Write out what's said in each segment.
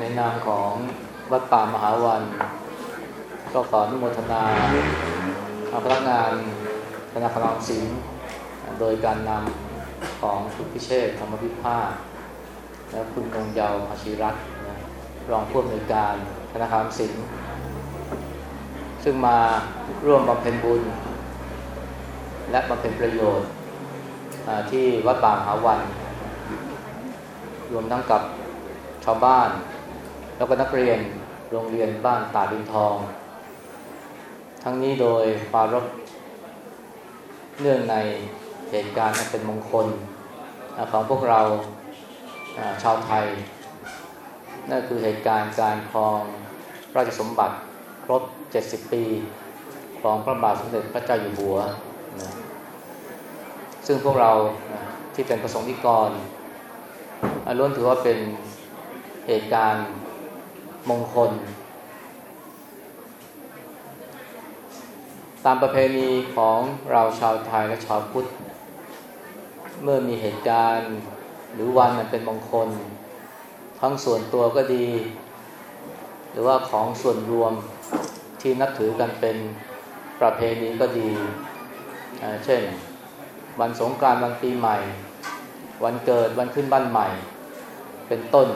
ในนามของวัดป่ามหาวัน ก็ขออนุโมทนาพนักงานธนาคารออมสินโดยการนำของคุณพิเชษธรรมพิพาคและคุณนงเยาวอาชีรัตน์รองผู้อำนวยการธนาคารออมสินซึ่งมาร่วมบำเพ็ญบุญ และบำเพ็ญประโยชน์ที่วัดป่ามหาวัน รวมทั้งกับชาวบ้าน แล้วก็นักเรียนโรงเรียนบ้านตาดินทอง ทั้งนี้โดยปารบเนื่องในเหตุการณ์เป็นมงคลของพวกเราชาวไทย นั่นคือเหตุการณ์การครองราชสมบัติครบ 70 ปี ของพระบาทสมเด็จพระเจ้าอยู่หัวนะซึ่งพวกเราที่เป็นประสงค์นิกรล้วนถือว่าเป็นเหตุการณ์ มงคล ตามประเพณีของเราชาวไทยและชาวพุทธ เมื่อมีเหตุการณ์หรือวันมันเป็นมงคล ทั้งส่วนตัวก็ดี หรือว่าของส่วนรวมที่นับถือกันเป็นประเพณีก็ดี เช่น วันสงกรานต์วันปีใหม่ วันเกิดวันขึ้นบ้านใหม่ เป็นต้น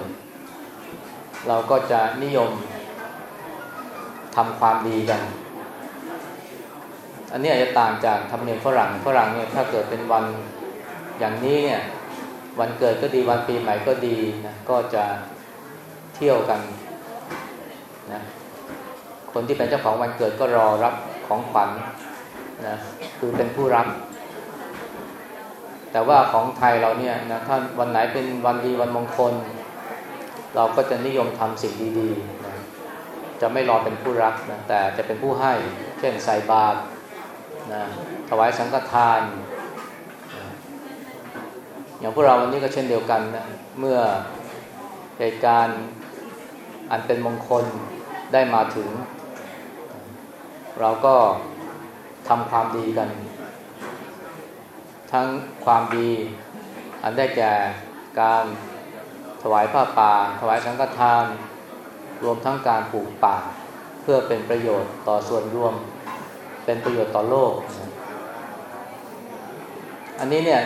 เราก็จะนิยมทำความดีกัน อันนี้อาจจะต่างจากธรรมเนียมฝรั่งฝรั่งเนี่ยถ้าเกิดเป็นวันอย่างนี้เนี่ยวันเกิดก็ดีวันปีใหม่ก็ดีนะก็จะเที่ยวกันนะคนที่เป็นเจ้าของวันเกิดก็รอรับของขวัญนะคือเป็นผู้รับ แต่ว่าของไทยเราเนี่ยนะถ้าวันไหนเป็นวันดีวันมงคล เราก็จะนิยมทำสิ่งดีๆนะจะไม่รอเป็นผู้รับนะแต่จะเป็นผู้ให้ เช่นใส่บาตรนะถวายสังฆทานนะอย่างพวกเราวันนี้ก็เช่นเดียวกันนะเมื่อเหตุการณ์อันเป็นมงคลได้มาถึง เราก็ทำความดีกัน ทั้งความดี อันได้แก่การ วายผ้าป่า ถวายสังฆทาน รวมทั้งการปลูกป่า เพื่อเป็นประโยชน์ต่อส่วนรวม เป็นประโยชน์ต่อโลก อันนี้เนี่ย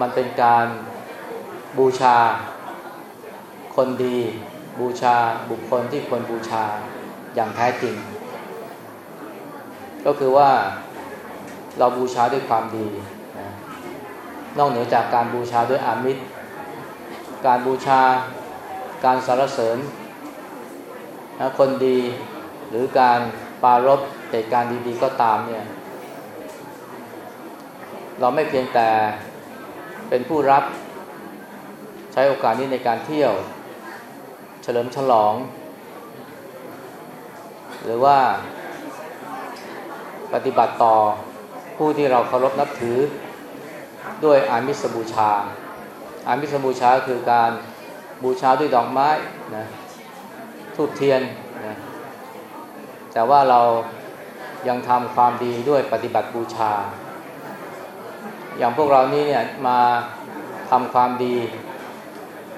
มันเป็นการบูชา คนดี บูชาบุคคลที่ควรบูชาอย่างแท้จริง ก็คือว่าเราบูชาด้วยความดีนะนอกเหนือจากการบูชาด้วยอามิตร การบูชา การสรรเสริญนะคนดีหรือการปรารบเหตุการณ์ดีๆก็ตามเนี่ยเราไม่เพียงแต่เป็นผู้รับใช้โอกาสนี้ในการเที่ยว เฉลิมฉลอง หรือว่าปฏิบัติต่อผู้ที่เราเคารพนับถือด้วยอามิสบูชา อามิสบูชาคือการบูชาด้วยดอกไม้นะทูบเทียนนะแต่ว่าเรายังทำความดีด้วยปฏิบัติบูชา อย่างพวกเรานี่เนี่ยมาทำความดี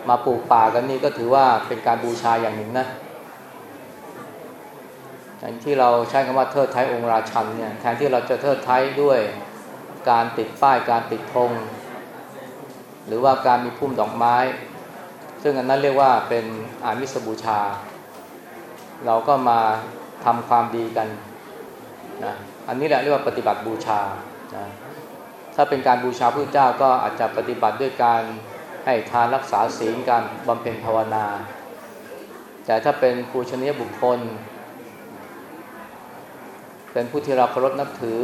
มาปลูกป่ากันนี่ก็ถือว่าเป็นการบูชาอย่างหนึ่งนะอย่างที่เราใช้คำว่าเทิดไทยองค์ราชันเนี่ยแทนที่เราจะเทิดไทยด้วยการติดป้ายการติดธง หรือว่าการมีพุ่มดอกไม้ ซึ่งอันนั้นเรียกว่าเป็นอามิสบูชา เราก็มาทำความดีกันนะอันนี้แหละเรียกว่าปฏิบัติบูชานะถ้าเป็นการบูชาพระเจ้าก็อาจจะปฏิบัติด้วยการให้ทานรักษาศีลการบำเพ็ญภาวนา แต่ถ้าเป็นปูชนียบุคคล เป็นผู้ที่เราเคารพนับถือ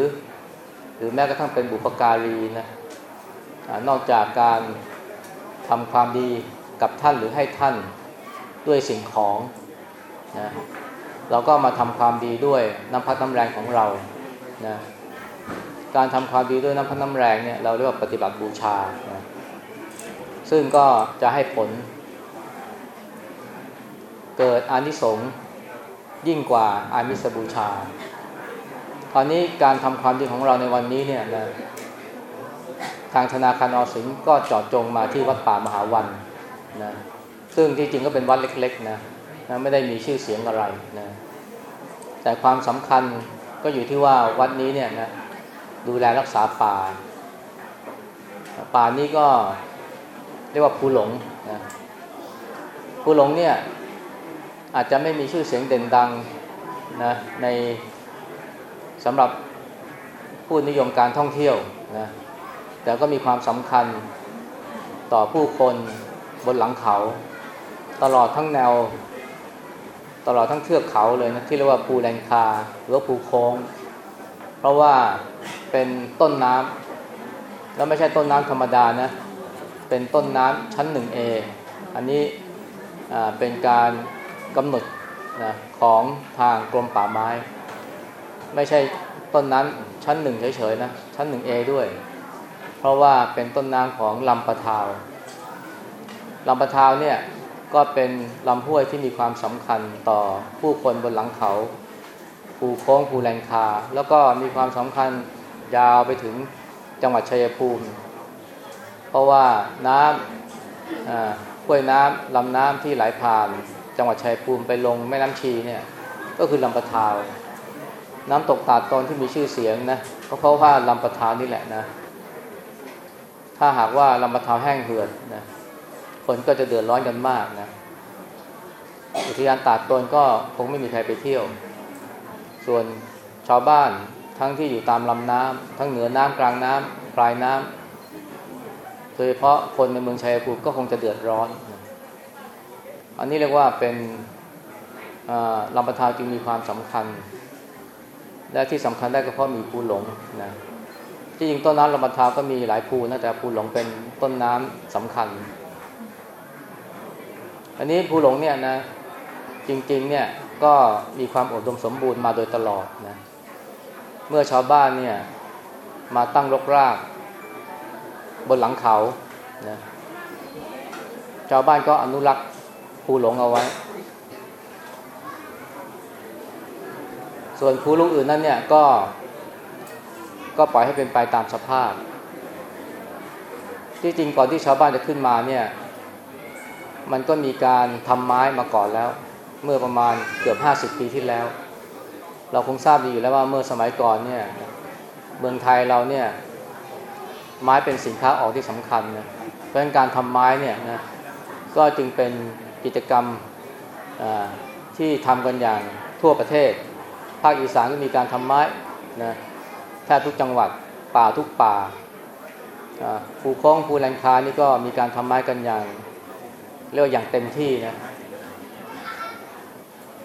หรือแม้กระทั่งเป็นบุพการีนะ นอกจากการทำความดีกับท่านหรือให้ท่านด้วยสิ่งของนะเราก็มาทำความดีด้วยน้ำพักน้ำแรงของเรานะการทำความดีด้วยน้ำพักน้ำแรงเนี่ยเราเรียกว่าปฏิบัติบูชานะซึ่งก็จะให้ผล เกิดอานิสงส์ยิ่งกว่าอามิสบูชา ตอนนี้การทำความดีของเราในวันนี้เนี่ยนะ ทางธนาคารออสินก็จาะจงมาที่วัดป่ามหาวันนะซึ่งที่จริงก็เป็นวัดเล็กๆนะนะไม่ได้มีชื่อเสียงอะไรนะแต่ความสำคัญก็อยู่ที่ว่าวัดนี้เนี่ยนะดูแลรักษาป่า ป่านี้ก็เรียกว่าภูหลงนะภูหลงเนี่ยอาจจะไม่มีชื่อเสียงเด่นดังนะในสำหรับผู้นิยมการท่องเที่ยวนะ แต่ก็มีความสำคัญต่อผู้คนบนหลังเขา ตลอดทั้งแนว ตลอดทั้งเทือกเขาเลยนะที่เรียกว่าภูแลงคาหรือภูโค้ง เพราะว่าเป็นต้นน้ำแล้วไม่ใช่ต้นน้ำธรรมดานะ เป็นต้นน้ำชั้นหนึ่งเออันนี้เป็นการกำหนดนะของทางกรมป่าไม้ ไม่ใช่ต้นน้ำชั้นหนึ่งเฉยๆนะ ชั้นหนึ่งเอด้วย เพราะว่าเป็นต้นน้ำของลำปะทาวลำปะทาวเนี่ยก็เป็นลำห้วยที่มีความสำคัญต่อผู้คนบนหลังเขา ภูโค้งภูแรงคา แล้วก็มีความสำคัญยาวไปถึงจังหวัดชัยภูมิ เพราะว่าน้ำห้วยน้ำลำน้ำที่ไหลผ่าน จังหวัดชัยภูมิไปลงแม่น้ำชีเนี่ยก็คือลำปะทาว น้ำตกตาดตอนที่มีชื่อเสียงนะก็เพราะว่าลำปะทาวนี่แหละนะ ถ้าหากว่าลำปะทาวแห้งเหือดนะคนก็จะเดือดร้อนกันมากนะอุทยานตาดตนก็คงไม่มีใครไปเที่ยว ส่วนชาวบ้านทั้งที่อยู่ตามลำน้ำทั้งเหนือน้ำกลางน้ำปลายน้ำโดยเฉพาะคนในเมืองชัยภูมิก็คงจะเดือดร้อน อันนี้เรียกว่าเป็นลำปะทาวจึงมีความสำคัญ และที่สำคัญได้ก็เพราะมีภูหลงนะ ที่จริงต้นน้ำลำปะทาก็มีหลายภูนะแต่ภูหลงเป็นต้นน้ำสำคัญ อันนี้ภูหลงเนี่ยนะจริงๆเนี่ยก็มีความอุดมสมบูรณ์มาโดยตลอดนะเมื่อชาวบ้านเนี่ยมาตั้งรกราก บนหลังเขานะชาวบ้านก็อนุรักษ์ภูหลงเอาไว้ ส่วนภูลูกอื่นนั่นเนี่ยก็ ก็ปล่อยให้เป็นไปตามสภาพ ที่จริงก่อนที่ชาวบ้านจะขึ้นมาเนี่ย มันก็มีการทำไม้มาก่อนแล้ว เมื่อประมาณเกือบห้าสิบปีที่แล้ว เราคงทราบดีอยู่แล้วว่าเมื่อสมัยก่อนเนี่ยเมืองไทยเราเนี่ย ไม้เป็นสินค้าออกที่สำคัญนะเพราะงั้นการทำไม้เนี่ยนะก็จึงเป็นกิจกรรมที่ทำกันอย่างทั่วประเทศ ภาคอีสานก็มีการทำไม้นะ แทบทุกจังหวัดป่าทุกป่าภูคล้องภูแรงคานี่ก็มีการทำไม้กันอย่างเรียกอย่างเต็มที่นะ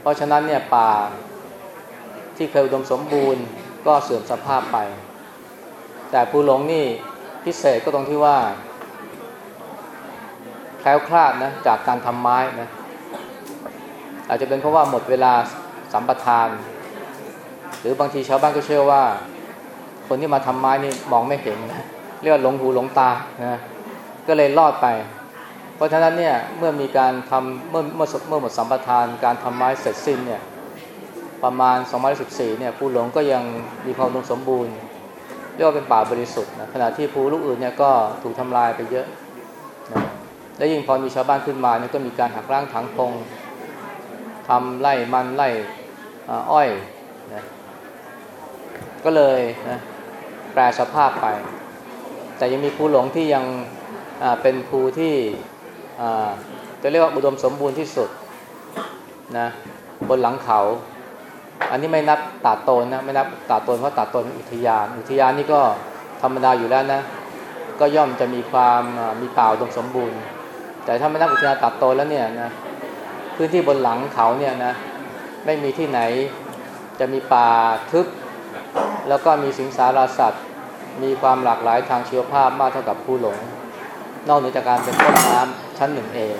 เพราะฉะนั้นเนี่ยป่าที่เคยอุดมสมบูรณ์ก็เสื่อมสภาพไป แต่ภูหลงนี่พิเศษก็ตรงที่ว่าแคล้วคลาดนะจากการทำไม้นะอาจจะเป็นเพราะว่าหมดเวลาสัมปทาน หรือบางทีชาวบ้านก็เชื่อว่า คนที่มาทำไม้นี่มองไม่เห็นนะเรียกว่าหลงหูหลงตานะก็เลยรอดไป เพราะฉะนั้นเนี่ยเมื่อมีการทำเมื่อเมื่อเมื่อหมดสัมปทานการทำไม้เสร็จสิ้นเนี่ยประมาณ2014เนี่ยภูหลงก็ยังมีความอุดมสมบูรณ์เรียกว่าเป็นป่าบริสุทธิ์นะขณะที่ภูลูกอื่นเนี่ยก็ถูกทำลายไปเยอะนะและยิ่งพอมีชาวบ้านขึ้นมาเนี่ยก็มีการหักล้างถังพงทำไร่มันไร่อ้อยนะก็เลยนะ แปลสภาพไป แต่ยังมีภูหลงที่ยังเป็นภูที่จะเรียกว่าอุดมสมบูรณ์ที่สุดนะบนหลังเขา อันนี้ไม่นับตาโตนนะไม่นับตาโตนเพราะตาโตนอุทยาน อุทยานนี่ก็ธรรมดาอยู่แล้วนะ ก็ย่อมจะมีความมีป่าอุดมสมบูรณ์ แต่ถ้าไม่นับอุทยานตัดโตแล้วเนี่ยนะพื้นที่บนหลังเขาเนี่ยนะไม่มีที่ไหนจะมีป่าทึบ แล้วก็มีสิงสาราสัตว์ มีความหลากหลายทางชีวภาพมากเท่ากับผู้หลง นอกเหนือจากการเป็นต้นน้ำชั้นหนึ่งเอง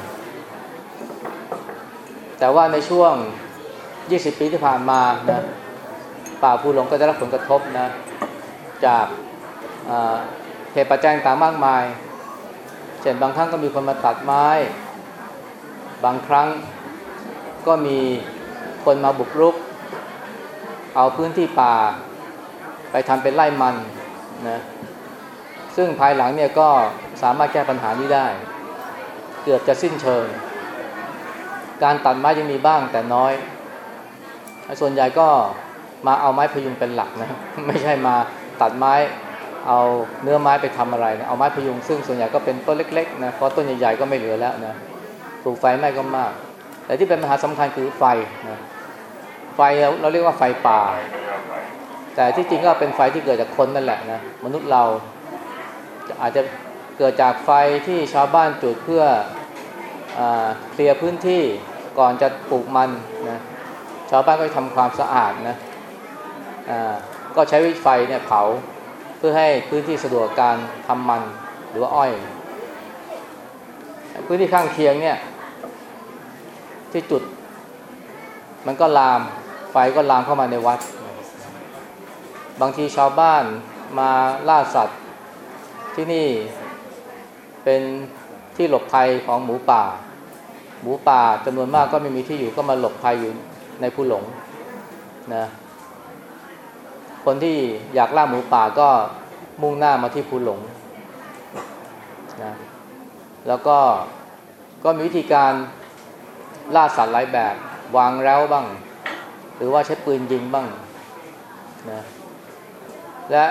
แต่ว่าในช่วง 20 ปีที่ผ่านมานะป่าผู้หลงก็ได้รับผลกระทบนะจากเหตุปัจจัยต่างมากมาย เช่นบางครั้งก็มีคนมาตัดไม้ บางครั้งก็มีคนมาบุกรุก เอาพื้นที่ป่า ไปทำเป็นไร่มันนะซึ่งภายหลังเนี่ยก็สามารถแก้ปัญหานี้ได้ เกือบจะสิ้นเชิง การตัดไม้ยังมีบ้างแต่น้อย ส่วนใหญ่ก็มาเอาไม้พยุงเป็นหลักนะไม่ใช่มาตัดไม้เอาเนื้อไม้ไปทำอะไรนะเอาไม้พยุงซึ่งส่วนใหญ่ก็เป็นต้นเล็กๆนะเพราะต้นใหญ่ๆก็ไม่เหลือแล้วนะถูกไฟไหม้ก็มาก แต่ที่เป็นปัญหาสำคัญคือไฟนะไฟเราเรียกว่าไฟป่า แต่ที่จริงก็เป็นไฟที่เกิดจากคนนั่นแหละนะมนุษย์เราอาจจะเกิดจากไฟที่ชาวบ้านจุดเพื่ออเคลียร์พื้นที่ก่อนจะปลูกมันนะชาวบ้านก็ทำความสะอาดนะก็ใช้วิไฟเนี่ยเผาเพื่อให้พื้นที่สะดวกการทำมันหรือว่าอ้อย พื้นที่ข้างเคียงเนี่ยที่จุดมันก็ลามไฟก็ลามเข้ามาในวัด บางทีชาวบ้านมาล่าสัตว์ที่นี่เป็นที่หลบภัยของหมูป่า หมูป่าจำนวนมากก็ไม่มีที่อยู่ก็มาหลบภัยอยู่ในภูหลงนะคนที่อยากล่าหมูป่าก็มุ่งหน้ามาที่ภูหลงนะแล้วก็ก็มีวิธีการล่าสัตว์หลายแบบ วางแล้วบ้าง หรือว่าใช้ปืนยิงบ้างนะ และ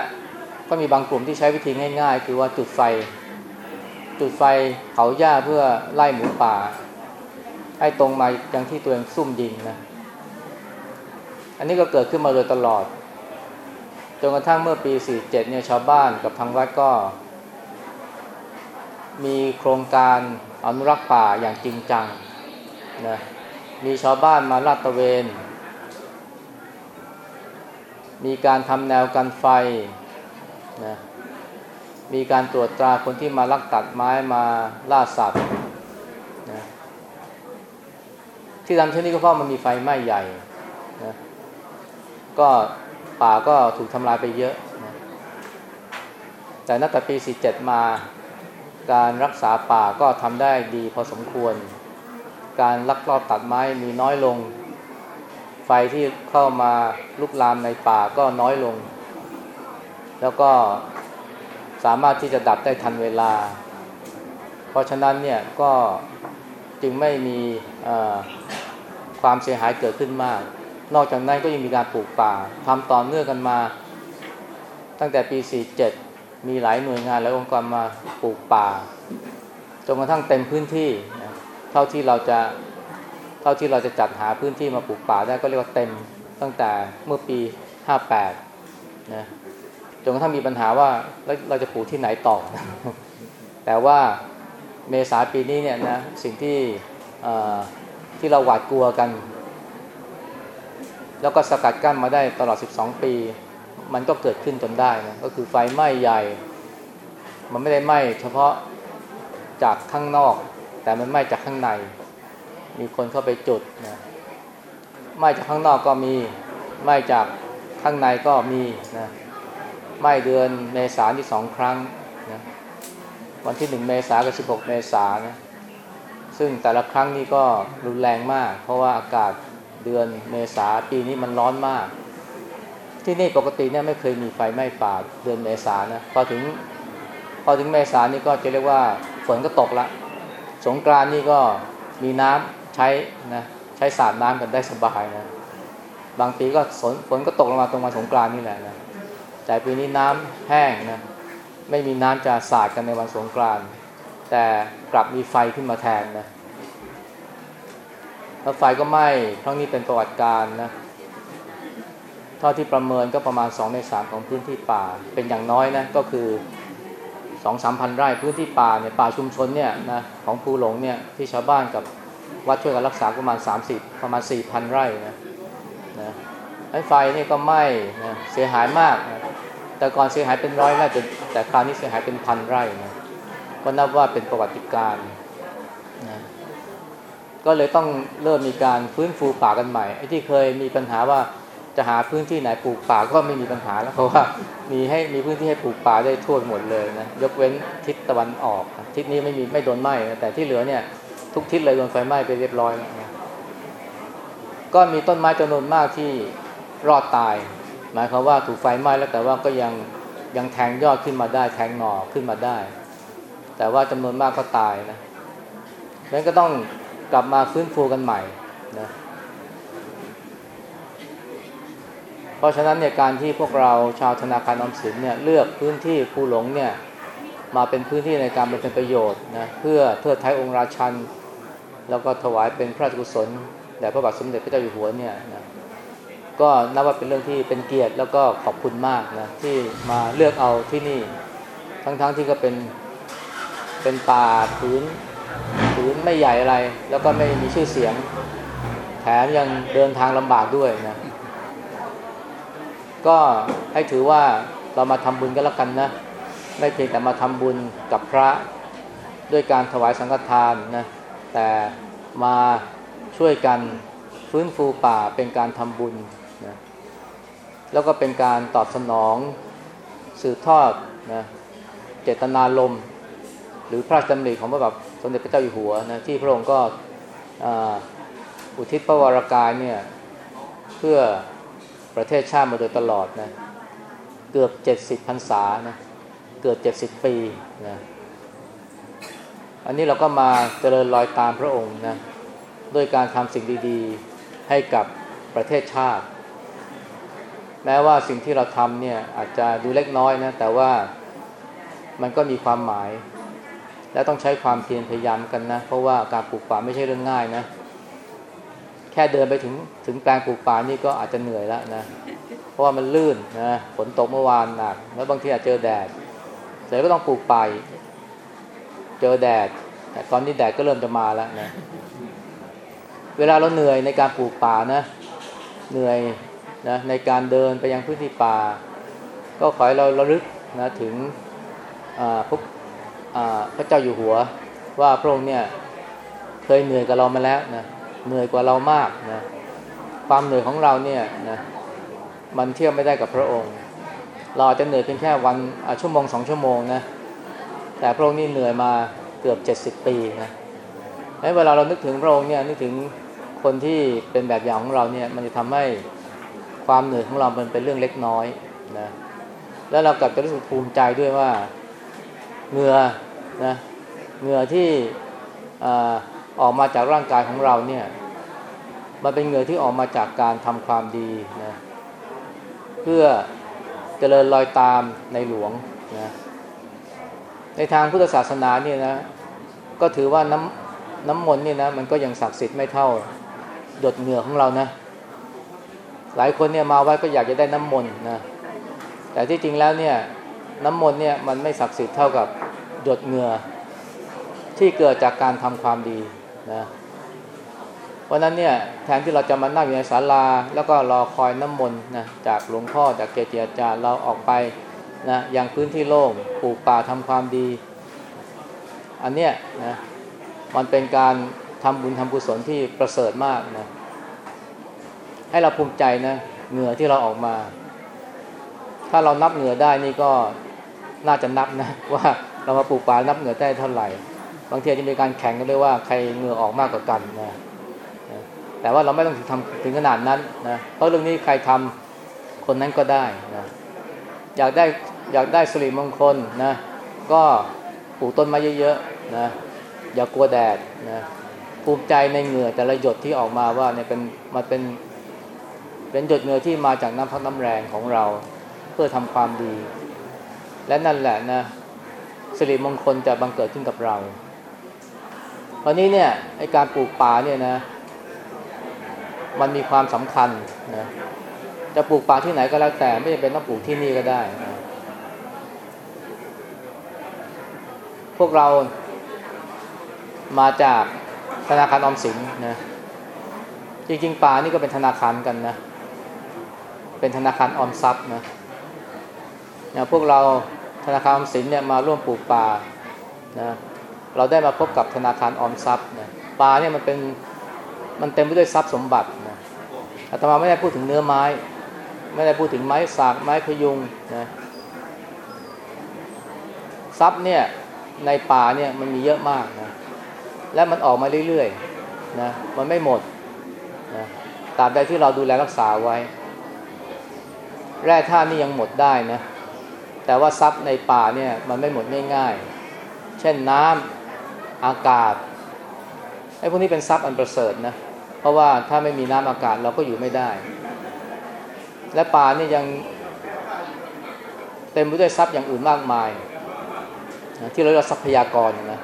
ก็มีบางกลุ่มที่ใช้วิธีง่ายๆ คือว่าจุดไฟ จุดไฟเผาหญ้าเพื่อไล่หมูป่า ให้ตรงมาอย่างที่ตัวเองซุ่มยิงนะอันนี้ก็เกิดขึ้นมาโดยตลอดจนกระทั่งเมื่อปี 47 เนี่ยชาวบ้านกับทางวัดก็ มีโครงการอนุรักษ์ป่าอย่างจริงจังนะมีชาวบ้านมาลาดตระเวน มีการทำแนวกันไฟนะมีการตรวจตราคนที่มาลักตัดไม้มาล่าสัตว์นะที่ทำเช่นนี้ก็เพราะมันมีไฟไหม้ใหญ่นะก็ป่าก็ถูกทำลายไปเยอะนะแต่นับแต่ปี 47 มาการรักษาป่าก็ทำได้ดีพอสมควร การลักลอบตัดไม้มีน้อยลง ไฟที่เข้ามาลุกลามในป่าก็น้อยลง แล้วก็สามารถที่จะดับได้ทันเวลา เพราะฉะนั้นเนี่ยก็จึงไม่มีความเสียหายเกิดขึ้นมาก นอกจากนั้นก็ยังมีการปลูกป่าทำต่อเนื่องกันมา ตั้งแต่ปี 47 มีหลายหน่วยงานและองค์กรมาปลูกป่าจนกระทั่งเต็มพื้นที่เท่าที่เราจะ เท่าที่เราจะจัดหาพื้นที่มาปลูกป่าได้ก็เรียกว่าเต็มตั้งแต่เมื่อปี 58นะจนกระทั่งมีปัญหาว่าเราจะปลูกที่ไหนต่อ แต่ว่าเมษาปีนี้เนี่ยนะสิ่งที่ที่เราหวาดกลัวกัน แล้วก็สกัดกั้นมาได้ตลอด 12 ปี มันก็เกิดขึ้นจนได้นะก็คือไฟไหม้ใหญ่ มันไม่ได้ไหม้เฉพาะจากข้างนอก แต่มันไหม้จากข้างใน มีคนเข้าไปจุดนะไหม้จากข้างนอกก็มีไหม้จากข้างในก็มีนะไหม้เดือนเมษาที่สองครั้งนะวันที่หนึ่งเมษากับสิบหกเมษานะซึ่งแต่ละครั้งนี่ก็รุนแรงมาก เพราะว่าอากาศเดือนเมษาปีนี้มันร้อนมาก ที่นี่ปกติเนี่ยไม่เคยมีไฟไหม้ป่าเดือนเมษานะพอถึงพอถึงเมษานี่ก็จะเรียกว่าฝนก็ตกละ สงกรานนี่ก็มีน้ำ ใช้นะใช้สาดน้ำกันได้สบายนะบางปีก็ฝนฝนก็ตกลงมาตรงมาสงกรานนี่แหละนะแต่ปีนี้น้ำแห้งนะไม่มีน้ำจะสาดกันในวันสงกรานแต่กลับมีไฟขึ้นมาแทนนะแล้วไฟก็ไหม้ครั้งนี้เป็นประวัติการนะเท่าที่ประเมินก็ประมาณ 2 ใน 3 ของพื้นที่ป่า เป็นอย่างน้อยนะก็คือ 2 3 พันไร่พื้นที่ป่าเนี่ยป่าชุมชนเนี่ยนะของภูหลงเนี่ยที่ชาวบ้านกับ วัดช่วยกันรักษาประมาณ 30 ประมาณ 4,000 ไร่นะนะไฟนี่ก็ไหม้นะเสียหายมากนะแต่ก่อนเสียหายเป็นร้อยไร่แต่คราวนี้เสียหายเป็นพันไร่นะก็นับว่าเป็นประวัติการนะก็เลยต้องเริ่มมีการฟื้นฟูป่ากันใหม่ไอ้ที่เคยมีปัญหาว่าจะหาพื้นที่ไหนปลูกป่าก็ไม่มีปัญหาแล้วเพราะว่ามีให้มีพื้นที่ให้ปลูกป่าได้ทั่วหมดเลยนะยกเว้นทิศตะวันออก ทิศนี้ไม่มีไม่โดนไหม้นะแต่ที่เหลือเนี่ย ทุกทิศเลยโดนไฟไหม้ไปเรียบร้อยแล้วนะก็มีต้นไม้จำนวนมากที่รอดตาย หมายความว่าถูกไฟไหม้แล้วแต่ว่าก็ยังยังแทงยอดขึ้นมาได้ แทงหน่อขึ้นมาได้ แต่ว่าจำนวนมากก็ตายนะนั้นก็ต้องกลับมาฟื้นฟูกันใหม่นะเพราะฉะนั้นเนี่ยการที่พวกเราชาวธนาคารออมสินเนี่ยเลือกพื้นที่ภูหลงเนี่ยมาเป็นพื้นที่ในการเพ็ญประโยชน์นะเพื่อเพื่อไทยองค์ราชัน แล้วก็ถวายเป็นพระราชกุศลแด่พระบาทสมเด็จพระเจ้าอยู่หัวเนี่ยนะก็นับว่าเป็นเรื่องที่เป็นเกียรติแล้วก็ขอบคุณมากนะที่มาเลือกเอาที่นี่ ทั้งๆทที่ก็เป็นเป็นป่าพื้นพื้นไม่ใหญ่อะไร แล้วก็ไม่มีชื่อเสียง แถมยังเดินทางลำบากด้วยนะก็ให้ถือว่าเรามาทำบุญกันแล้วกันนะไม่เพียงแต่มาทำบุญกับพระด้วยการถวายสังฆทานนะ แต่มาช่วยกันฟื้นฟูป่าเป็นการทำบุญนะแล้วก็เป็นการตอบสนองสืบทอดนะเจตนารมหรือพระราชดำริของพระบาทสมเด็จพระเจ้าอยู่หัวนะที่พระองค์ก็อุทิศพระวรากายเนี่ยเพื่อประเทศชาติมาโดยตลอดนะเกือบ70พรรษานะเกือบ70ปีนะ อันนี้เราก็มาเจริญรอยตามพระองค์นะด้วยการทำสิ่งดีๆ ให้กับประเทศชาติ แม้ว่าสิ่งที่เราทำเนี่ยอาจจะดูเล็กน้อยนะแต่ว่ามันก็มีความหมาย และต้องใช้ความเพียรพยายามกันนะ เพราะว่าการปลูกป่าไม่ใช่เรื่องง่ายนะ แค่เดินไปถึงถึงแปลงปลูกป่านี่ก็อาจจะเหนื่อยแล้วนะ เพราะว่ามันลื่นนะฝนตกเมื่อวานหนัก แล้วบางทีอาจเจอแดดเสร็จก็ต้องปลูกป่า เจอแดดแต่ตอนนี้แดดก็เริ่มจะมาแล้วนะ เวลาเราเหนื่อยในการปลูกป่านะ เหนื่อยนะในการเดินไปยังพื้นที่ป่า ก็ขอให้เราระลึกนะถึงพระพระเจ้าอยู่หัว ว่าพระองค์เนี่ยเคยเหนื่อยกับเรามาแล้วนะเหนื่อยกว่าเรามากนะความเหนื่อยของเราเนี่ยนะมันเทียบไม่ได้กับพระองค์ เราอาจจะเหนื่อยเพียงแค่วันชั่วโมงสองชั่วโมงนะ แต่พระองค์นี่เหนื่อยมาเกือบเจ็ดสิบปีนะเวลาเรานึกถึงพระองค์เนี่ยนึกถึงคนที่เป็นแบบอย่างของเราเนี่ยมันจะทำให้ความเหนื่อยของเรามันเป็นเรื่องเล็กน้อยนะแล้วเรากลับจะรู้สึกภูมิใจด้วยว่าเหงื่อนะเหงื่อที่ออกมาจากร่างกายของเราเนี่ยมันเป็นเหงื่อที่ออกมาจากการทำความดีนะเพื่อเจริญรอยตามในหลวงนะ ในทางพุทธศาสนาเนี่ยนะ ก็ถือว่าน้ำน้ำมนต์เนี่ยนะ มันก็ยังศักดิ์สิทธิ์ไม่เท่าหยดเหงื่อของเรานะ หลายคนเนี่ยมาไว้ก็อยากจะได้น้ำมนต์นะ แต่ที่จริงแล้วเนี่ย น้ำมนต์เนี่ยมันไม่ศักดิ์สิทธิ์เท่ากับหยดเหงื่อที่เกิดจากการทำความดีนะเพราะนั้นเนี่ยแทนที่เราจะมานั่งอยู่ในศาลา แล้วก็รอคอยน้ำมนต์นะจากหลวงพ่อจากเกจิอาจารย์เราออกไป นะอยังพื้นที่โล่งปลูกป่าทำความดี อันเนี้ยนะมันเป็นการทำบุญทำกุศลที่ประเสริฐมากนะให้เราภูมิใจนะเหงื่อที่เราออกมา ถ้าเรานับเหงื่อได้นี่ก็น่าจะนับนะว่าเรามาปลูกป่านับเหงื่อได้เท่าไหร่ บางทีจะมีการแข่งกันด้วยว่าใครเหงื่อออกมากกว่ากันนะแต่ว่าเราไม่ต้องทำถึงขนาดนั้นนะเพราะเรื่องนี้ใครทำคนนั้นก็ได้นะอยากได้ อยากได้สิริมงคลนะ ก็ปลูกต้นไม้เยอะๆนะ อย่ากลัวแดดนะภูมิใจในเหงื่อแต่ละหยดที่ออกมาว่าเนี่ยเป็นมันเป็นเป็นหยดเหงื่อที่มาจากน้ำพักน้ำแรงของเราเพื่อทำความดี และนั่นแหละนะสิริมงคลจะบังเกิดขึ้นกับเราตอนนี้เนี่ยไอการปลูกป่าเนี่ยนะ มันมีความสำคัญนะจะปลูกป่าที่ไหนก็แล้วแต่ไม่จำเป็นต้องปลูกที่นี่ก็ได้นะ พวกเรามาจากธนาคารออมสินนะจริงๆป่านี่ก็เป็นธนาคารกันนะเป็นธนาคารออมทรัพย์นะนะพวกเราธนาคารออมสินเนี่ยมาร่วมปลูกป่านะเราได้มาพบกับธนาคารออมทรัพย์นะปลาเนี่ยมันเป็นมันเต็มไปด้วยทรัพย์สมบัตินะอาตมาไม่ได้พูดถึงเนื้อไม้ ไม่ได้พูดถึงไม้สากไม้พยุงนะทรัพย์เนี่ย ในป่าเนี่ยมันมีเยอะมากนะและมันออกมาเรื่อยๆนะมันไม่หมดนะตราบใดที่เราดูแลรักษาไว้ แร่ธาตุนี่ยังหมดได้นะแต่ว่าทรัพย์ในป่าเนี่ยมันไม่หมดง่ายๆ เช่นน้ำอากาศไอ้พวกนี้เป็นทรัพย์อันประเสริฐนะเพราะว่าถ้าไม่มีน้ำอากาศเราก็อยู่ไม่ได้ และป่านี่ยังเต็มไปด้วยทรัพย์อย่างอื่นมากมาย นะที่เราเรียกทรัพยากรนะ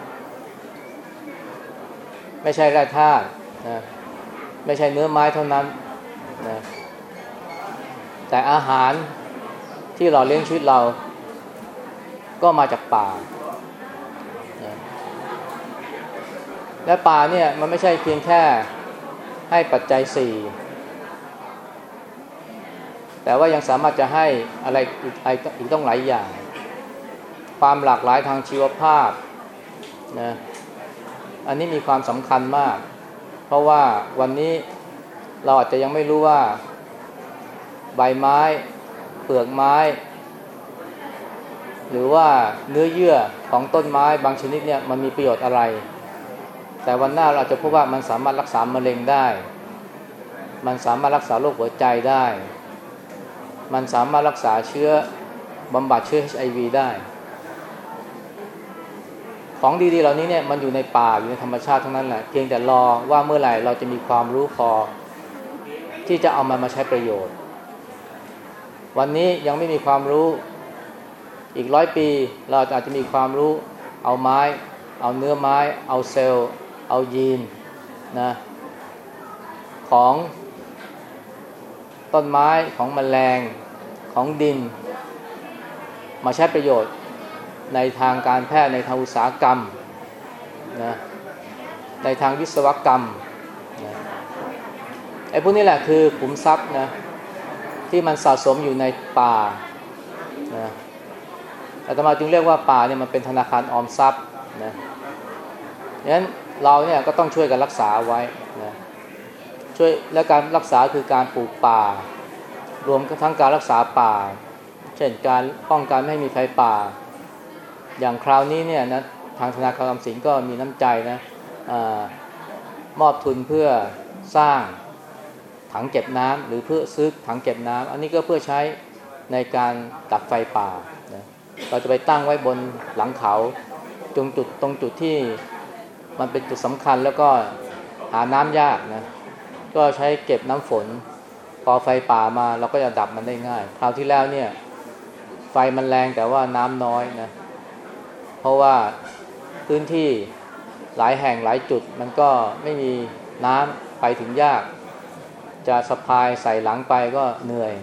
ไม่ใช่แร่ธาตุนะไม่ใช่เนื้อไม้เท่านั้นนะแต่อาหารที่เราเลี้ยงชีวิตเราก็มาจากป่า และป่าเนี่ยมันไม่ใช่เพียงแค่ให้ปัจจัยสี่แต่ว่ายังสามารถจะให้อะไรอีกอีกต้องหลายอย่าง ความหลากหลายทางชีวภาพนะอันนี้มีความสำคัญมาก เพราะว่าวันนี้เราอาจจะยังไม่รู้ว่า ใบไม้ เปลือกไม้ หรือว่าเนื้อเยื่อของต้นไม้บางชนิดเนี่ยมันมีประโยชน์อะไร แต่วันหน้าเราจะพบว่ามันสามารถรักษามะเร็งได้ มันสามารถรักษาโรคหัวใจได้ มันสามารถรักษาเชื้อบำบัดเชื้อ HIV ได้ ของดีๆเหล่านี้เนี่ยมันอยู่ในป่าอยู่ในธรรมชาติทั้งนั้นแหละเพียงแต่รอว่าเมื่อไหร่เราจะมีความรู้พอที่จะเอามันมาใช้ประโยชน์ วันนี้ยังไม่มีความรู้อีกร้อยปี เราอาจจะมีความรู้เอาไม้ เอาเนื้อไม้ เอาเซลล์ เอายีนนะของต้นไม้ของมแมลงของดิน มาใช้ประโยชน์ ในทางการแพทย์ในทางอุตสาหกรรมนะในทางวิศวกรรมนะไอ้พวกนี้แหละคือขุมทรัพย์นะที่มันสะสมอยู่ในป่านะอาตมาจึงเรียกว่าป่าเนี่ยมันเป็นธนาคารออมทรัพย์นะดังนั้นเราเนี่ยก็ต้องช่วยกันรักษาไว้นะช่วยและการรักษาคือการปลูกป่า รวมทั้งการรักษาป่า เช่นการป้องกันไม่ให้มีไฟป่า อย่างคราวนี้เนี่ยนะทางธนาคารออมสินก็มีน้ำใจนะอมอบทุนเพื่อสร้างถังเก็บน้ำหรือเพื่อซื้อถังเก็บน้ำอันนี้ก็เพื่อใช้ในการดับไฟป่านะเราจะไปตั้งไว้บนหลังเขาตรงจุดตรงจุดที่มันเป็นจุดสำคัญแล้วก็หาน้ำยากนะก็ใช้เก็บน้ำฝน พอไฟป่ามาเราก็จะดับมันได้ง่าย คราวที่แล้วเนี่ย ไฟมันแรงแต่ว่าน้ำน้อยนะ เพราะว่าพื้นที่หลายแห่งหลายจุดมันก็ไม่มีน้ำไปถึงยาก จะสะพายใส่หลังไปก็เหนื่อย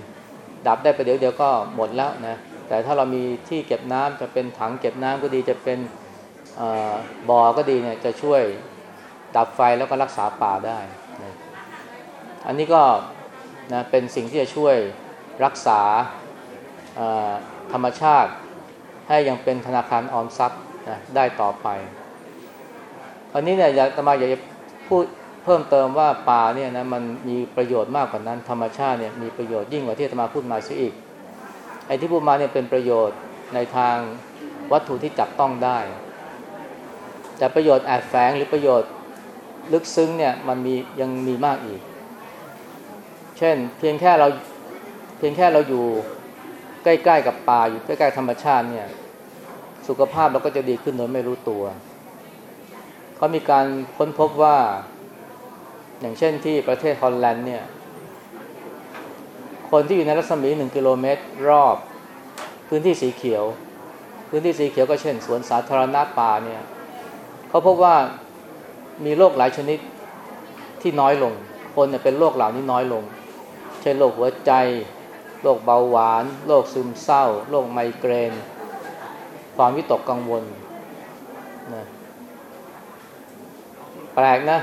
ดับได้ไปเดี๋ยวเดียวก็หมดแล้วนะแต่ถ้าเรามีที่เก็บน้ำจะเป็นถังเก็บน้ำก็ดีจะเป็นบ่อก็ดีเนี่ยจะช่วยดับไฟแล้วก็รักษาป่าได้นะอันนี้ก็นะเป็นสิ่งที่จะช่วยรักษาธรรมชาติ ให้ยังเป็นธนาคารออมทรัพย์นะได้ต่อไปอันนี้เนี่ยอยากมาอยากจะพูดเพิ่มเติมว่าป่าเนี่ยนะมันมีประโยชน์มากกว่านั้น ธรรมชาติเนี่ยมีประโยชน์ยิ่งกว่าที่จะมาพูดมาซะอีกไอ้ที่พูดมาเนี่ยเป็นประโยชน์ในทางวัตถุที่จับต้องได้ แต่ประโยชน์แอบแฝงหรือประโยชน์ลึกซึ้งเนี่ยมันมียังมีมากอีก เช่น เพียงแค่เราเพียงแค่เราอยู่ ใกล้ๆกับป่าอยู่ใกล้ๆธรรมชาติเนี่ย สุขภาพเราก็จะดีขึ้นโดยไม่รู้ตัวเขามีการค้นพบว่า อย่างเช่นที่ประเทศฮอลแลนด์เนี่ย คนที่อยู่ในรัศมีหนึ่งกิโลเมตร รอบ พื้นที่สีเขียว พื้นที่สีเขียวก็เช่น สวนสาธารณะป่าเนี่ยเขาพบว่ามีโรคหลายชนิดที่น้อยลง คนเนี่ยเป็นโรคเหล่านี้น้อยลง เช่นโรคหัวใจ รคเบาหวาน โรคซึมเศร้า โรคไมเกรน ความวิตกกังวลนะแปลกนะ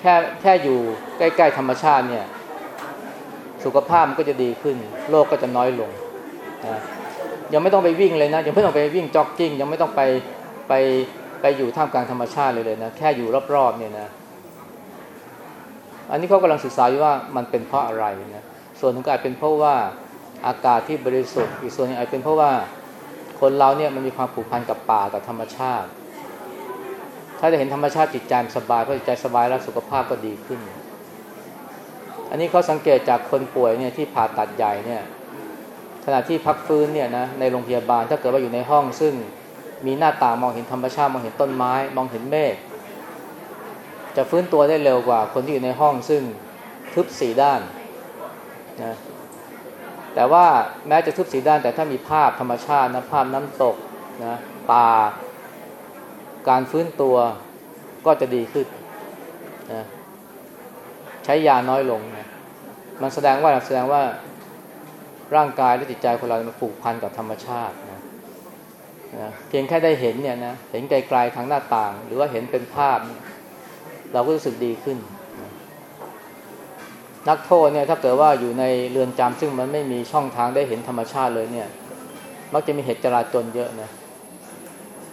แค่แค่อยู่ใกล้ ๆ ธรรมชาติเนี่ย สุขภาพมันก็จะดีขึ้น โรคกก็จะน้อยลงนะยังไม่ต้องไปวิ่งเลยนะ ยังไม่ต้องไปวิ่งจ็อกกิ้ง ยังไม่ต้องไปไปไปอยู่ท่ามกลางธรรมชาติเลยเลยนะ แค่อยู่รอบๆเนี่ยนะ อันนี้เขากำลังศึกษาอยู่ว่ามันเป็นเพราะอะไรนะ ส่วนหนึ่งอาจเป็นเพราะว่าอากาศที่บริสุทธิ์ อีกส่วนนึงอาจเป็นเพราะว่าคนเราเนี่ยมันมีความผูกพันกับป่ากับธรรมชาติ ถ้าจะเห็นธรรมชาติจิตใจสบายเพอจิตใจสบายแล้วสุขภาพก็ดีขึ้น อันนี้เขาสังเกตจากคนป่วยเนี่ยที่ผ่าตัดใหญ่เนี่ยขณะที่พักฟื้นเนี่ยนะในโรงพยาบาลถ้าเกิดว่าอยู่ในห้องซึ่งมีหน้าต่างมองเห็นธรรมชาติมองเห็นต้นไม้ มองเห็นเมฆจะฟื้นตัวได้เร็วกว่าคนที่อยู่ในห้องซึ่งทึบสี่ด้าน นะแต่ว่าแม้จะทึบสีด้านแต่ถ้ามีภาพธรรมชาตินะภาพน้ำตกนะป่า การฟื้นตัวก็จะดีขึ้นนะใช้ยาน้อยลงนะมันแสดงว่าแสดงว่าร่างกายและจิตใจคนเรามันผูกพันกับธรรมชาตินะนะเพียงแค่ได้เห็นเนี่ยนะเห็นไกลๆทางหน้าต่าง หรือว่าเห็นเป็นภาพ เราก็รู้สึกดีขึ้น นักโทษเนี่ยถ้าเกิดว่าอยู่ในเรือนจำซึ่งมันไม่มีช่องทางได้เห็นธรรมชาติเลยเนี่ย มักจะมีเหตุจราจนเยอะนะ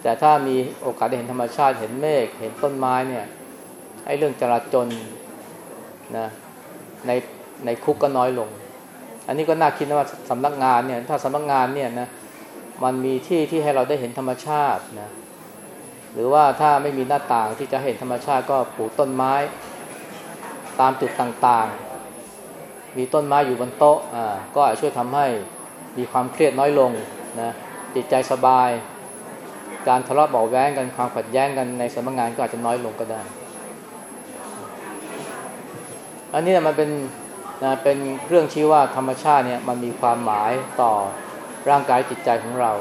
แต่ถ้ามีโอกาสได้เห็นธรรมชาติเห็นเมฆเห็นต้นไม้เนี่ยไอ้เรื่องจราจนนะในในคุกก็น้อยลง อันนี้ก็น่าคิดนะว่าสำนักงานเนี่ยถ้าสำนักงานเนี่ยนะมันมีที่ที่ให้เราได้เห็นธรรมชาตินะหรือว่าถ้าไม่มีหน้าต่างที่จะเห็นธรรมชาติก็ปลูกต้นไม้ ตามจุดต่างๆ มีต้นไม้อยู่บนโต๊ะอ่าก็อาจช่วยทำให้มีความเครียดน้อยลงนะจิตใจสบาย การทะเลาะเบาแว้งกันความขัดแย้งกันในสำนักงานก็อาจจะน้อยลงก็ได้ อันนี้มันเป็นนะเป็นเรื่องชี้ว่าธรรมชาติเนี่ยมันมีความหมายต่อร่างกายจิตใจของเรา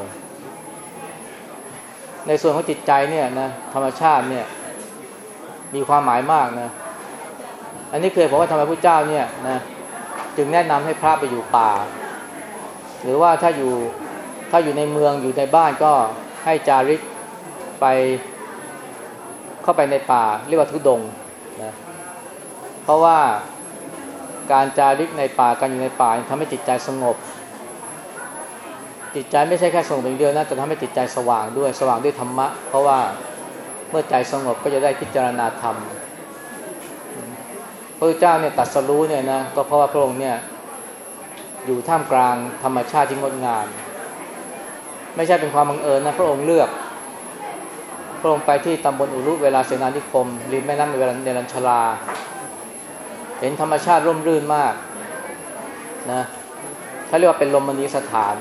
ในส่วนของจิตใจเนี่ยนะธรรมชาติเนี่ยมีความหมายมากนะ อันนี้เคยบอกว่าทำไมพระเจ้าเนี่ยนะ จึงแนะนำให้พระไปอยู่ป่า หรือว่าถ้าอยู่ถ้าอยู่ในเมืองอยู่ในบ้านก็ให้จาริกไปเข้าไปในป่าเรียกว่าทุดงนะเพราะว่าการจาริกในป่าการอยู่ในป่าทำให้จิตใจสงบ จิตใจไม่ใช่แค่สงบอย่างเดียวนะแต่ทำให้จิตใจสว่างด้วยสว่างด้วยธรรมะ เพราะว่าเมื่อใจสงบก็จะได้พิจารณาธรรม พระเจ้าเนี่ยตัดสรู้เนี่ยนะก็เพราะว่าพระองค์เนี่ยอยู่ท่ามกลางธรรมชาติที่งดงามไม่ใช่เป็นความบังเอิญนะพระองค์เลือก พระองค์ไปที่ตำบลอุรุเวลาเสนานิคมริมแม่น้ำในเวลาเนรัญชลา เห็นธรรมชาติร่มรื่นมากนะเขาเรียกว่าเป็นลมมณีสถาน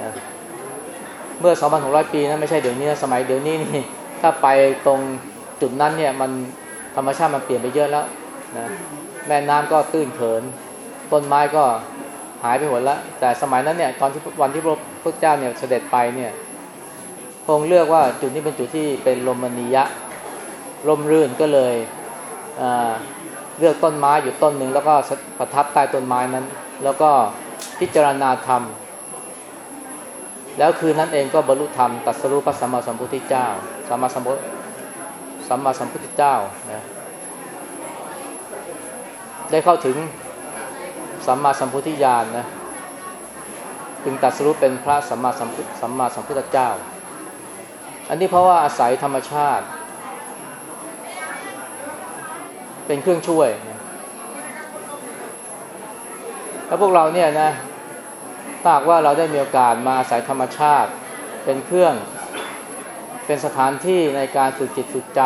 นะเมื่อ 2,600 ปีนะไม่ใช่เดี๋ยวนี้นะสมัยเดี๋ยวนี้นี่ถ้าไปตรงจุดนั้นเนี่ยมันธรรมชาติมันเปลี่ยนไปเยอะแล้ว นะแม่น้ำก็ตื้นเขิน ต้นไม้ก็หายไปหมดล้วแต่สมัยนั้นเนี่ยตอนที่วันที่พระพุทธเจ้าเนี่ยเสด็จไปเนี่ยพระองเลือกว่าจุดนี้เป็นจุดที่เป็นลมณียะร่มรื่นก็เลยเลือกต้นไม้อยู่ต้นหนึ่งแล้วก็ประทับใต้ต้นไม้นั้น แล้วก็พิจารณาธรรม แล้วคืนนั้นเองก็บรรลุธรรมตัดสรุปพระสัมมาสัมพุทธเจ้าสัมมาสัมพุทธสัมมาสัมพุทธเจ้านะ ได้เข้าถึงสัมมาสัมพุทธิญาณนะจึงตัดสรุปเป็นพระสัมมาสัมพุทธสัมมาสัมพุทธเจ้า อันนี้เพราะว่าอาศัยธรรมชาติ เป็นเครื่องช่วยนะแล้วพวกเราเนี่ยนะถ้าหากว่าเราได้มีโอกาสมาอาศัยธรรมชาติ เป็นเครื่อง เป็นสถานที่ในการฝึกจิตฝึกใจ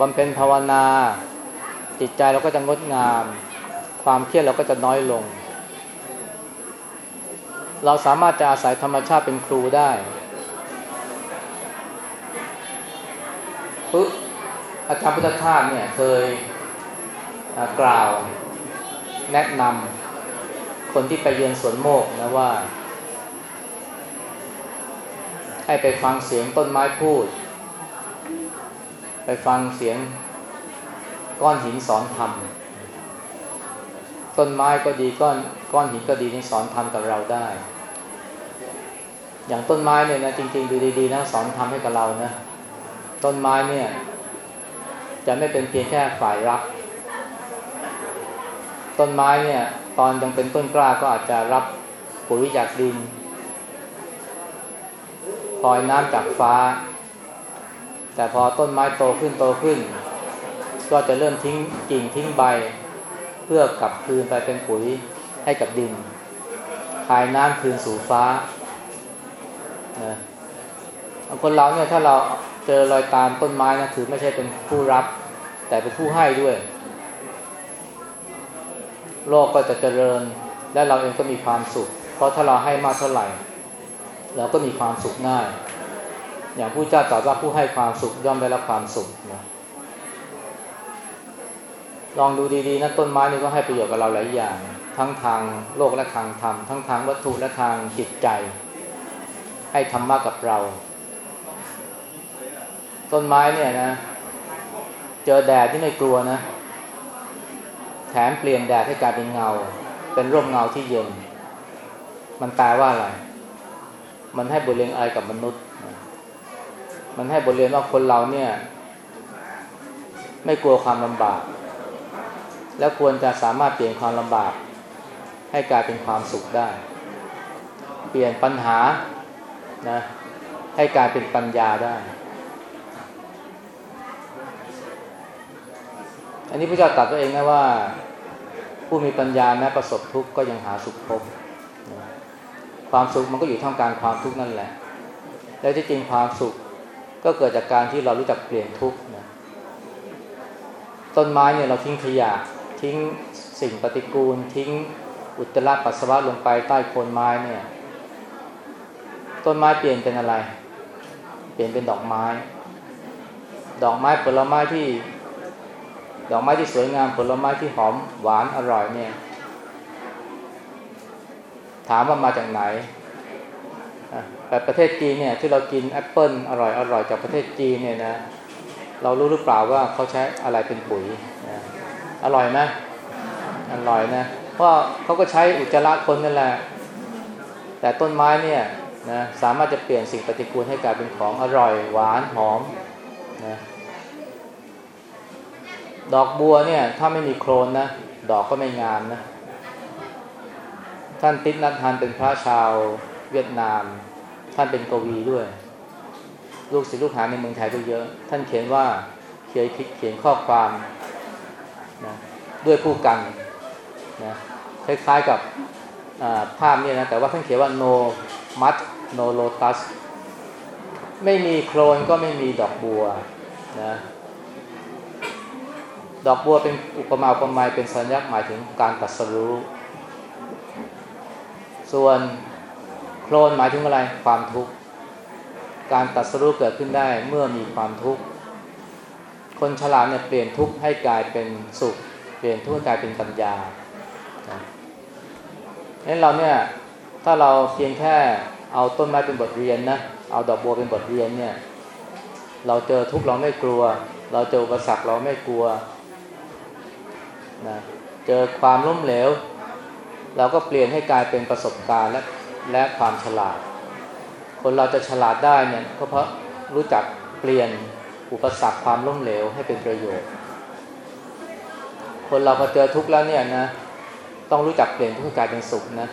บำเพ็ญภาวนา จิตใจเราก็จะงดงาม ความเครียดเราก็จะน้อยลง เราสามารถจะอาศัยธรรมชาติเป็นครูได้ปึ๊บอาจารย์พุทธทาสเนี่ยเคยกล่าวแนะนำคนที่ไปเยือนสวนโมกนะว่า ให้ไปฟังเสียงต้นไม้พูด ไปฟังเสียง ก้อนหินสอนธรรมต้นไม้ก็ดีก้อนก้อนหินก็ดีนี่สอนธรรมกับเราได้ อย่างต้นไม้เนี่ยนะจริง ๆ ดูดีๆนะสอนธรรมให้กับเรานะต้นไม้เนี่ย จะไม่เป็นเพียงแค่ฝ่ายรับ ต้นไม้เนี่ย ตอนยังเป็นต้นกล้าก็อาจจะรับปุ๋ยจากดินพลอยน้ำจากฟ้า แต่พอต้นไม้โตขึ้นโตขึ้น ก็จะเริ่มทิ้งกิ่งทิ้งใบ เพื่อกลับคืนไปเป็นปุ๋ยให้กับดินคายน้ำคืนสู่ฟ้านคนเราเนี่ยถ้าเราเจอรอยตามต้นไม้นะถือไม่ใช่เป็นผู้รับ แต่เป็นผู้ให้ด้วย โลกก็จะเจริญ และเราเองก็มีความสุข เพราะถ้าเราให้มากเท่าไหร่เราก็มีความสุขง่าย อย่างผู้เจ้าตรัสว่าผู้ให้ความสุขย่อมได้รับความสุขนะ ลองดูดีๆนะต้นไม้นี่ก็ให้ประโยชน์กับเราหลายอย่าง ทั้งทางโลกและทางธรรมทั้งทางวัตถุและทางจิตใจ ให้ธรรมะกับเรา ต้นไม้เนี่ยนะ เจอแดดที่ไม่กลัวนะ แถมเปลี่ยนแดดให้กลายเป็นเงา เป็นร่มเงาที่เย็น มันแปลว่าอะไร มันให้บทเรียนอะไรกับมนุษย์ มันให้บทเรียนว่าคนเราเนี่ย ไม่กลัวความลำบาก แล้วควรจะสามารถเปลี่ยนความลำบาก ให้กลายเป็นความสุขได้ เปลี่ยนปัญหานะให้กลายเป็นปัญญาได้ อันนี้พระเจ้าตรัสตัวเองนะว่า ผู้มีปัญญาแม้ประสบทุกข์ก็ยังหาสุขพบ ความสุขมันก็อยู่ท่ามกลางความทุกข์นั่นแหละ แล้วที่จริงความสุขก็เกิดจากการที่เรารู้จักเปลี่ยนทุกข์นะต้นไม้เนี่ยเราทิ้งขยะ ทิ้งสิ่งปฏิกูล ทิ้งอุจจาระปัสสาวะลงไปใต้โคนไม้เนี่ย ต้นไม้เปลี่ยนเป็นอะไร เปลี่ยนเป็นดอกไม้ ดอกไม้ผลไม้ที่ ดอกไม้ที่สวยงามผลไม้ที่หอมหวานอร่อยเนี่ย ถามว่ามาจากไหนแต่ประเทศจีนเนี่ยที่เรากินแอปเปิลอร่อยอร่อยจากประเทศจีนเนี่ยนะเรารู้หรือเปล่าว่าเขาใช้อะไรเป็นปุ๋ย อร่อยไหมอร่อยนะเพราะเขาก็ใช้อุจจาระคนนั่นแหละ แต่ต้นไม้เนี่ยนะสามารถจะเปลี่ยนสิ่งปฏิกูลให้กลายเป็นของอร่อยหวานหอมนะดอกบัวเนี่ยถ้าไม่มีโครนนะดอกก็ไม่งามนะท่านติดนัททานเป็นพระชาวเวียดนาม ท่านเป็นกวีด้วย ลูกศิษย์ลูกหาในเมืองไทยก็เยอะ ท่านเขียนว่าเขียนเขียนข้อความ นะด้วยผู้กันนะคล้ายๆกับภาพนี้นะแต่ว่าท่านเขียนว่า no mud no lotus ไม่มีโครนก็ไม่มีดอกบัวนะดอกบัวเป็นอุปมาอุปไมยเป็นสัญลักษณ์หมายถึงการตัดสรู้ ส่วนโคลนหมายถึงอะไรความทุกข์ การตัดสรู้เกิดขึ้นได้เมื่อมีความทุกข์ คนฉลาดเนี่ยเปลี่ยนทุกข์ให้กลายเป็นสุข เปลี่ยนทุกข์ให้กลายเป็นปัญญาดังนั้นเราเนี่ยถ้าเราเพียงแค่เอาต้นไม้เป็นบทเรียนนะเอาดอกบัวเป็นบทเรียนเนี่ย เราเจอทุกข์เราไม่กลัว เราเจออุปสรรคเราไม่กลัวนะเจอความล้มเหลว เราก็เปลี่ยนให้กลายเป็นประสบการณ์และและความฉลาด คนเราจะฉลาดได้เนี่ยก็เพราะรู้จักเปลี่ยน อุปสรรคความล้มเหลวให้เป็นประโยชน์ คนเราพอเจอทุกข์แล้วเนี่ยนะต้องรู้จักเปลี่ยนทุกข์กลายเป็นสุขนะ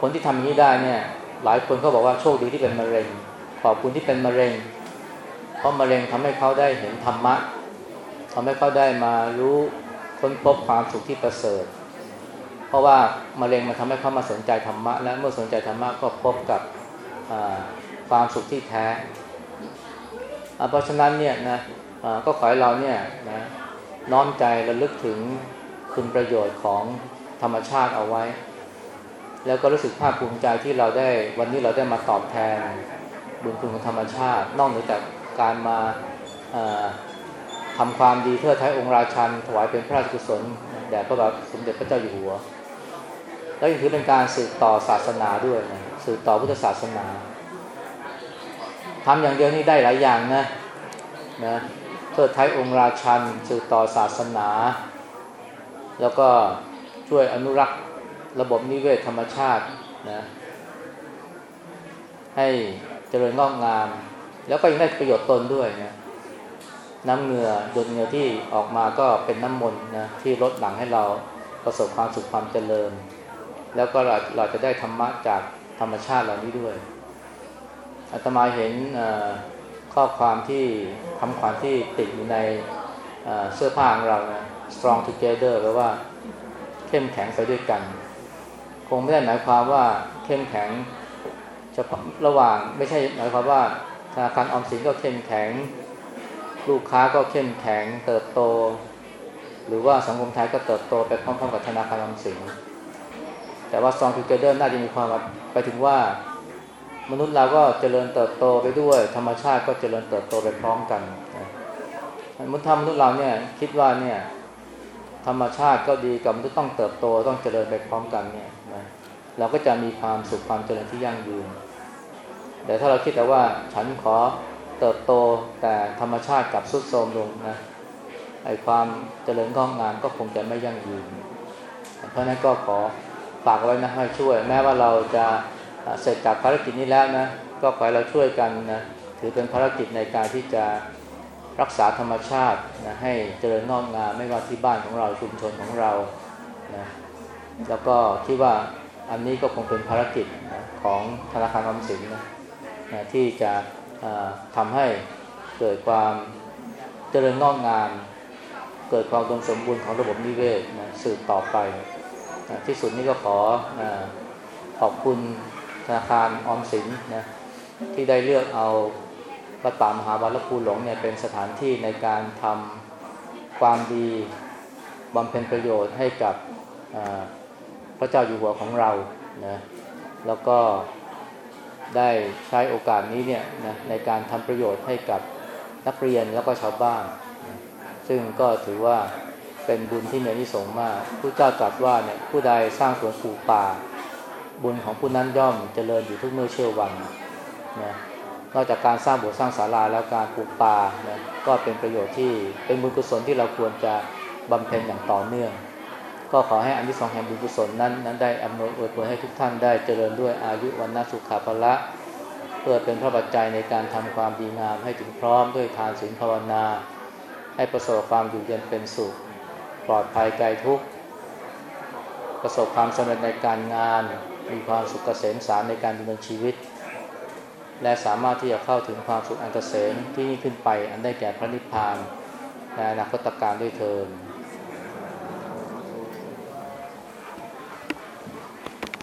คนที่ทำอย่างนี้ได้เนี่ย หลายคนเขาบอกว่าโชคดีที่เป็นมะเร็ง ขอบคุณที่เป็นมะเร็ง เพราะมะเร็งทำให้เขาได้เห็นธรรมะทำให้เขาได้มารู้ค้นพบความสุขที่ประเสริฐ เพราะว่ามะเร็งมันทำให้เขามาสนใจธรรมะ และเมื่อสนใจธรรมะก็พบกับความสุขที่แท้ เพราะฉะนั้นเนี่ยนะก็ขอให้เราเนี่ยนะน้อมใจระลึกถึงคุณประโยชน์ของธรรมชาติเอาไว้ แล้วก็รู้สึกภาคภูมิใจที่เราได้วันนี้เราได้มาตอบแทนบุญคุณของธรรมชาติ นอกเหนือจากการมาทำความดีเพื่อไทยองค์ราชัน ถวายเป็นพระราชกุศลแด่พระบาทสมเด็จพระเจ้าอยู่หัว แล้วยังถือเป็นการสืบต่อศาสนาด้วยนะสืบต่อพุทธศาสนา ทำอย่างเดียวนี่ได้หลายอย่างนะนะเพื่อท้ายองค์ราชันสืบต่อศาสนา แล้วก็ช่วยอนุรักษ์ระบบนิเวศธรรมชาตินะให้เจริญงอกงาม แล้วก็ยังได้ประโยชน์ตนด้วยนะน้ำเงื่อดดเงื่อที่ออกมาก็เป็นน้ำมนต์นะที่ลดหลังให้เราประสบความสุขความเจริญ แล้วก็เราเราจะได้ธรรมะจากธรรมชาติเหล่านี้ด้วย อาตมาเห็นข้อความที่คำขวัญที่ติดอยู่ในเสื้อผ้าของเรานะ strong together แปลว่าเข้มแข็งไปด้วยกัน คงไม่ได้หมายความว่าเข้มแข็งเฉพาะระหว่างไม่ใช่หมายความว่าธนาคารออมสินก็เข้มแข็ง ลูกค้าก็เข้มแข็งเติบโต หรือว่าสังคมไทยก็เติบโตไปพร้อมๆกับธนาคารออมสินแต่ว่า Strong Together น่าจะมีความไปถึงว่า มนุษย์เราก็เจริญเติบโตไปด้วย ธรรมชาติก็เจริญเติบโตไปพร้อมกันนะมนุษย์ธรรมนุษย์เราเนี่ยคิดว่าเนี่ยธรรมชาติก็ดีกับมนุษย์ต้องเติบโตต้องเจริญไปพร้อมกันเนี่ยนะเราก็จะมีความสุขความเจริญที่ยั่งยืน แต่ถ้าเราคิดแต่ว่าฉันขอเติบโตแต่ธรรมชาติกับสุดโทรมลงนะไอความเจริญงอกงามก็คงจะไม่ยั่งยืน เพราะนั้นก็ขอฝากไว้นะให้ช่วย แม้ว่าเราจะ เสร็จจากภารกิจนี้แล้วนะก็ขอให้เราช่วยกันนะถือเป็นภารกิจในการที่จะรักษาธรรมชาตินะให้เจริญงอกงามไม่ว่าที่บ้านของเราชุมชนของเรานะแล้วก็คิดว่าอันนี้ก็คงเป็นภารกิจนะของธนาคารออมสินนะนะที่จะทำให้เกิดความเจริญงอกงามเกิดความดมสมบูรณ์ของระบบนิเวศนะสืบต่อไปนะที่สุดนี้ก็ขอนะขอบคุณ ธนาคารออมสินนะที่ได้เลือกเอาวัดป่ามหาบาลภูหลงเนี่ยเป็นสถานที่ในการทำความดีบำเพ็ญประโยชน์ให้กับพระเจ้าอยู่หัวของเรานะแล้วก็ได้ใช้โอกาสนี้เนี่ยนะในการทำประโยชน์ให้กับนักเรียนแล้วก็ชาวบ้านนะซึ่งก็ถือว่าเป็นบุญที่มีนิสงมากผู้เจ้าตรัสว่าเนี่ยผู้ใดสร้างสวนปลูกป่า บุญของผู้นั้นย่อมเจริญอยู่ทุกเมื่อเชื่อวันนะนอกจากการสร้างโบสถ์สร้างศาลาแล้วการปลูกป่านะก็เป็นประโยชน์ที่เป็นบุญกุศลที่เราควรจะบำเพ็ญอย่างต่อเนื่อง ก็ขอให้อันที่สองแห่งบุญกุศลนั้นนั้นได้อำนวยอวยพรให้ทุกท่านได้เจริญด้วยอายุวันนาสุขาภละ เพื่อเป็นพระปัจจัยในการทำความดีงามให้ถึงพร้อมด้วยทานศีลภาวนา ให้ประสบความอยู่เย็นเป็นสุข ปลอดภัยไกลทุกประสบความสำเร็จในการงาน มีความสุขเกษมสารในการดำเนินชีวิต และสามารถที่จะเข้าถึงความสุขอันเกษมที่ยิ่งขึ้นไปอันได้แก่พระนิพพานในอนาคตการด้วยเทอ